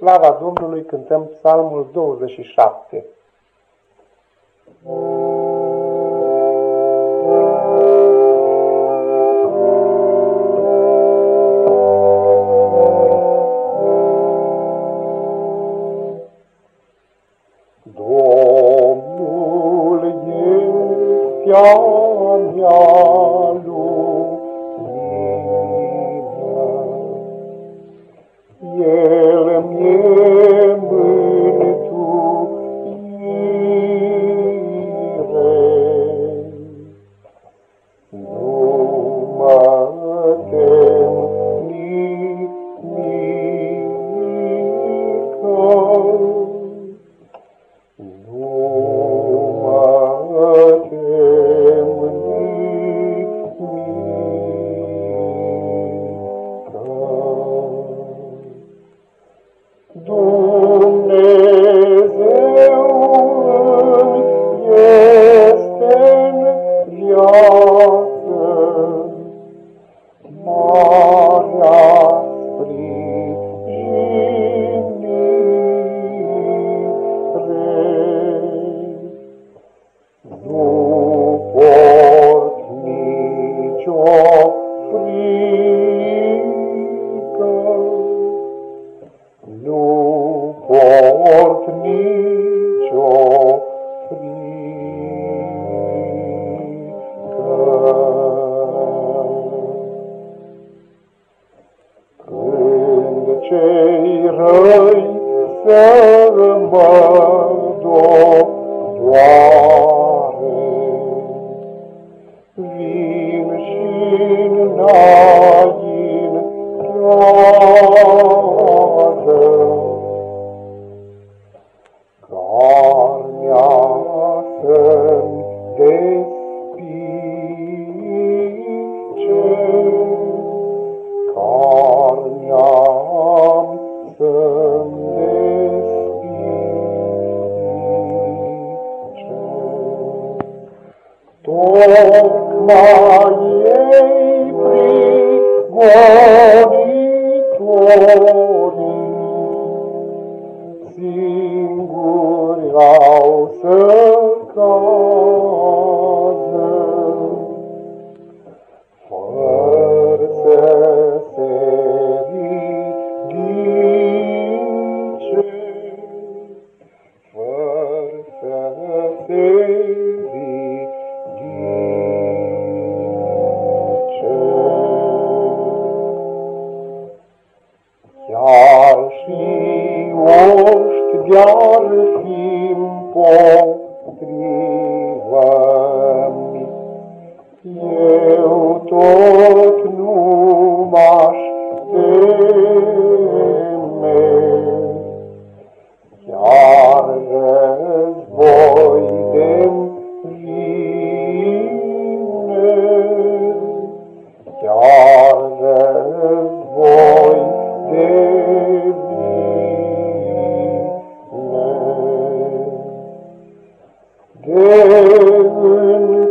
slava Domnului cântăm psalmul 27. Domnul cei răi se rămădă doare. Vin și înaintea maiei prigonitori al timpo trivami, eu Doamne,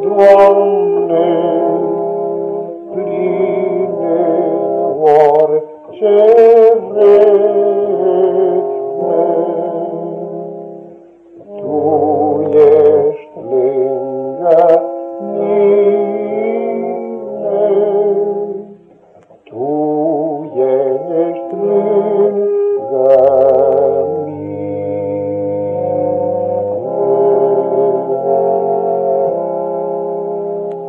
pline orice